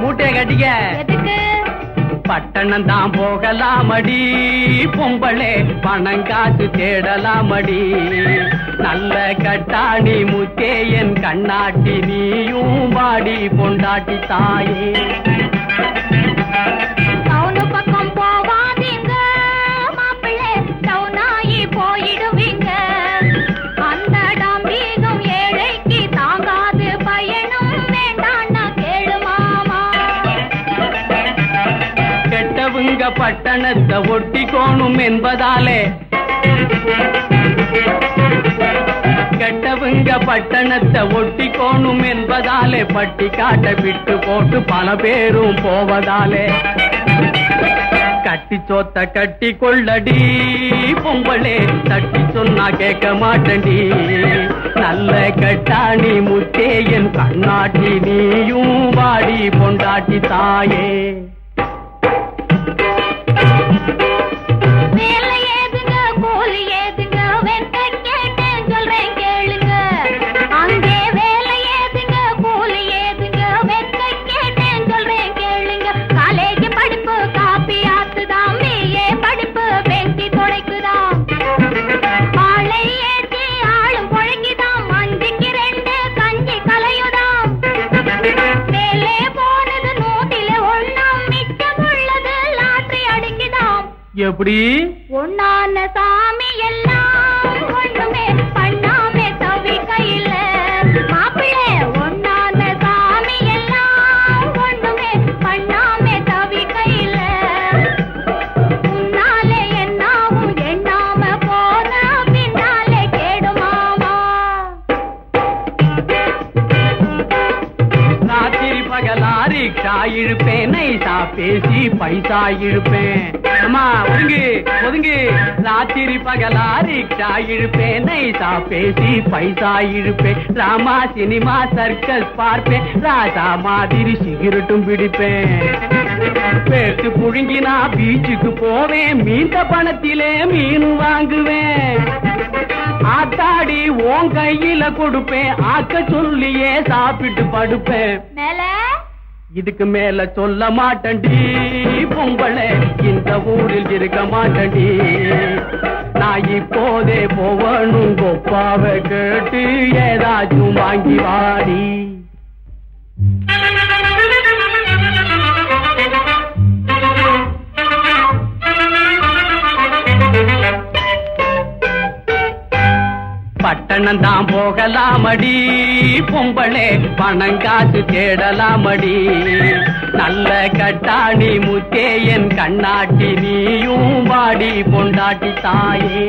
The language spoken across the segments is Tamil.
மூட்டைய கட்டிக்க. பட்டணம் தான் போகலாம் அடி பொம்பளே பணம் காட்டு தேடலாம் அடி நல்ல கட்டாணி முத்தே என் கண்ணாட்டி நீயும் பாடி பொண்டாட்டி தாயே. பட்டணத்தை ஒட்டிக்கோணும் என்பதாலே. கெட்டவங்க பட்டணத்தை ஒட்டிக்கோணும் என்பதாலே. பட்டி காட்ட விட்டு போட்டு பல பேரும் போவதாலே. கட்டி சோத்த கட்டி கொள்ளடி பொங்கலே தட்டி சொன்னா கேட்க மாட்டடி நல்ல கட்டாணி முத்தே என் கண்ணாட்டி நீயும் வாடி பொண்டாட்டி தாயே. எப்படி? ஒன்னான சாமி எல்லாம் ஒண்ணுமே பண்ணாமே தவிக்கையில. மாப்பிள்ளை ஒன்னான சாமி எல்லாம் ஒண்ணுமே பண்ணாமே தவிக்கையில. முன்னாலே என்னாவும் எண்ணாம போன பின்னாலே கேடுமாமா ராத்திரி பகலா ரிக்ஷா இழுப்பேன் நைசா பேசி பைசா இழுப்பேன் அம்மா ஒதுங்கு ஒதுங்கு. ராத்திரி பகலா ரிக்ஷா இழுப்பேன் நைசா பேசி பைசா இழுப்பேன். ராமா சினிமா சர்க்கஸ் பார்ப்பேன். ராஜா மாதிரி சிகரெட்டும் பிடிப்பேன். பேட்டு புழுங்கினா பீச்சுக்கு போவேன். மீந்த பணத்திலே மீன் வாங்குவேன். ஆத்தாடி உன் கையில கொடுப்பேன். ஆக்க சொல்லியே சாப்பிட்டு படுப்பேன். இதுக்கு மேல சொல்ல மாட்டண்டி பொம்பளை இந்த ஊரில் இருக்க மாட்டண்டி நான் இப்போதே போவனும் கொப்பாவை கேட்டு ஏதாச்சும் வாங்கி வாடி. பட்டணம் தான் போகலாமடி. பொம்பளே பணம் காசு தேடலாமடி. நல்ல கட்டாணி முத்தே என் கண்ணாட்டி நீயும் வாடி பொண்டாட்டி தாயே.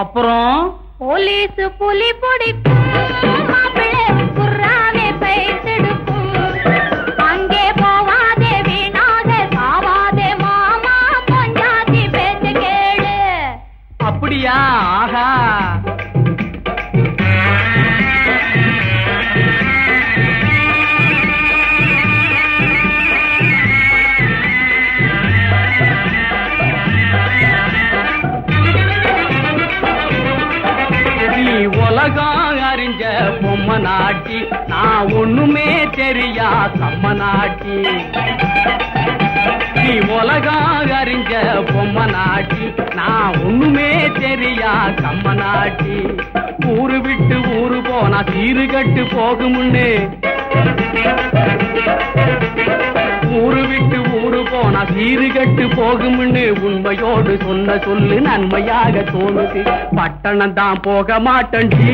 அப்புறம் போலீஸ் புலி பிடிக்கும். பொம்மை நாட்டி நான் ஒண்ணுமே தெரியா கம்ம நாட்டி நீ உலகம் அறிஞ்ச பொம்மை நாட்டி நான் ஒண்ணுமே தெரியா கம்ம நாட்டி ஊரு விட்டு ஊரு போனா சீரு கட்டு போகுமுன்னு ஊரு விட்டு ஊரு போனா சீரு கட்டு போகும்னு உண்மையோடு சொன்ன சொல்லு நன்மையாக தோணுது. பட்டணம் தான் போக மாட்டேன்டி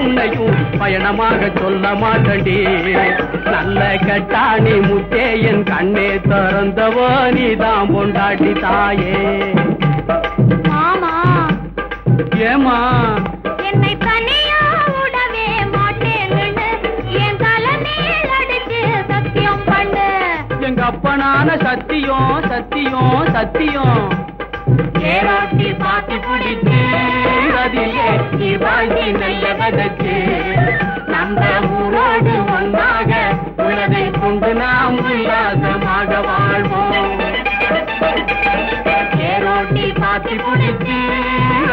உன்னையும் பயணமாக சொல்ல மாட்டேன்டி. நல்ல கட்டாணி முத்தே என் கண் திறந்தவோ நீதான் பொண்டாட்டி தாயே. ஏமா அப்பனான சத்தியம் சத்தியம் சத்தியம். ஏராட்டி பாத்தி பிடிச்சு அதிலே நீ வாழ்க்கை நல்ல விதைச்சு நம்ம ஊரோடு ஒன்றாக உலகை கொண்டு நாம் உல்லாசமாக வாழ்வோம். ஏரோட்டி பாத்தி பிடிச்சு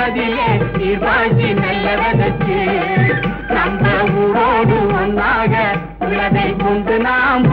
அதிலே நீ வாழ்க்கை நல்ல விதைச்சு நம்ம ஊரோடு ஒன்றாக உலகை கொண்டு நாம்